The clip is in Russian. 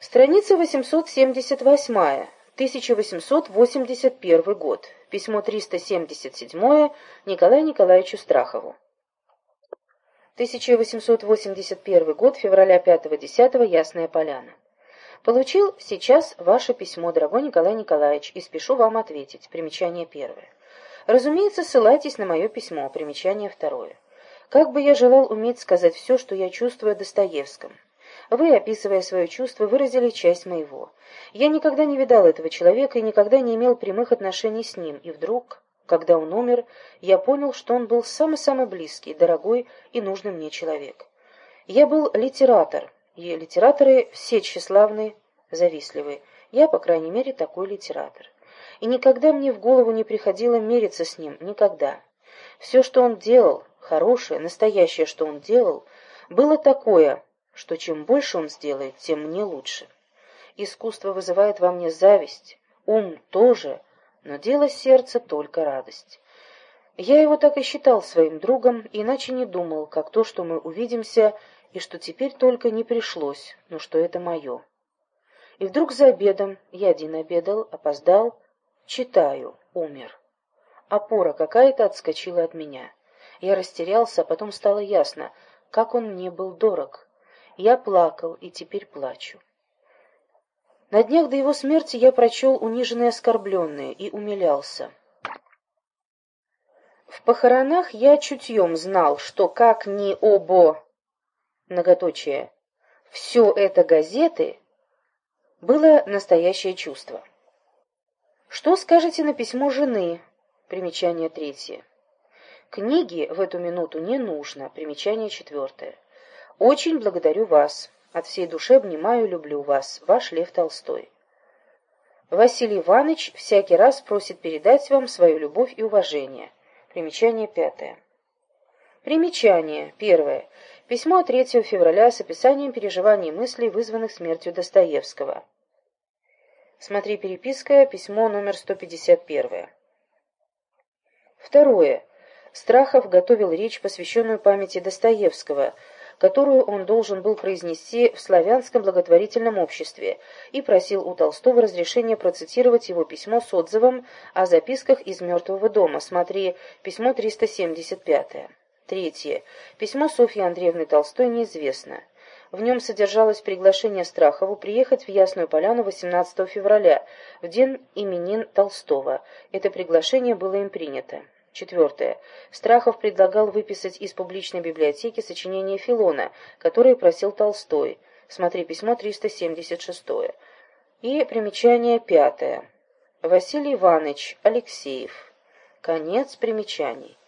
Страница 878, 1881 год. Письмо 377 Николаю Николаевичу Страхову. 1881 год, февраля 5-10, Ясная Поляна. Получил сейчас ваше письмо, дорогой Николай Николаевич, и спешу вам ответить. Примечание первое. Разумеется, ссылайтесь на мое письмо. Примечание второе. Как бы я желал уметь сказать все, что я чувствую о Достоевском. Вы, описывая свое чувство, выразили часть моего. Я никогда не видал этого человека и никогда не имел прямых отношений с ним, и вдруг, когда он умер, я понял, что он был самый-самый близкий, дорогой и нужный мне человек. Я был литератор, и литераторы все тщеславные, завистливые. Я, по крайней мере, такой литератор. И никогда мне в голову не приходило мериться с ним, никогда. Все, что он делал, хорошее, настоящее, что он делал, было такое, что чем больше он сделает, тем мне лучше. Искусство вызывает во мне зависть, ум тоже, но дело сердца только радость. Я его так и считал своим другом, иначе не думал, как то, что мы увидимся, и что теперь только не пришлось, но что это мое. И вдруг за обедом, я один обедал, опоздал, читаю, умер. Опора какая-то отскочила от меня. Я растерялся, а потом стало ясно, как он мне был дорог. Я плакал и теперь плачу. На днях до его смерти я прочел униженные оскорбленные и умилялся. В похоронах я чутьем знал, что как ни обо, многоточие, все это газеты, было настоящее чувство. Что скажете на письмо жены? Примечание третье. Книги в эту минуту не нужно. Примечание четвертое. Очень благодарю вас. От всей души обнимаю и люблю вас. Ваш Лев Толстой. Василий Иванович всякий раз просит передать вам свою любовь и уважение. Примечание пятое. Примечание. Первое. Письмо 3 февраля с описанием переживаний и мыслей, вызванных смертью Достоевского. Смотри переписка, письмо номер 151. Второе. Страхов готовил речь, посвященную памяти Достоевского, которую он должен был произнести в славянском благотворительном обществе, и просил у Толстого разрешения процитировать его письмо с отзывом о записках из «Мертвого дома». Смотри, письмо 375. Третье. Письмо Софьи Андреевны Толстой неизвестно. В нем содержалось приглашение Страхову приехать в Ясную Поляну 18 февраля, в день именин Толстого. Это приглашение было им принято. Четвертое. Страхов предлагал выписать из публичной библиотеки сочинение Филона, которое просил Толстой. Смотри письмо 376. И примечание пятое. Василий Иванович Алексеев. Конец примечаний.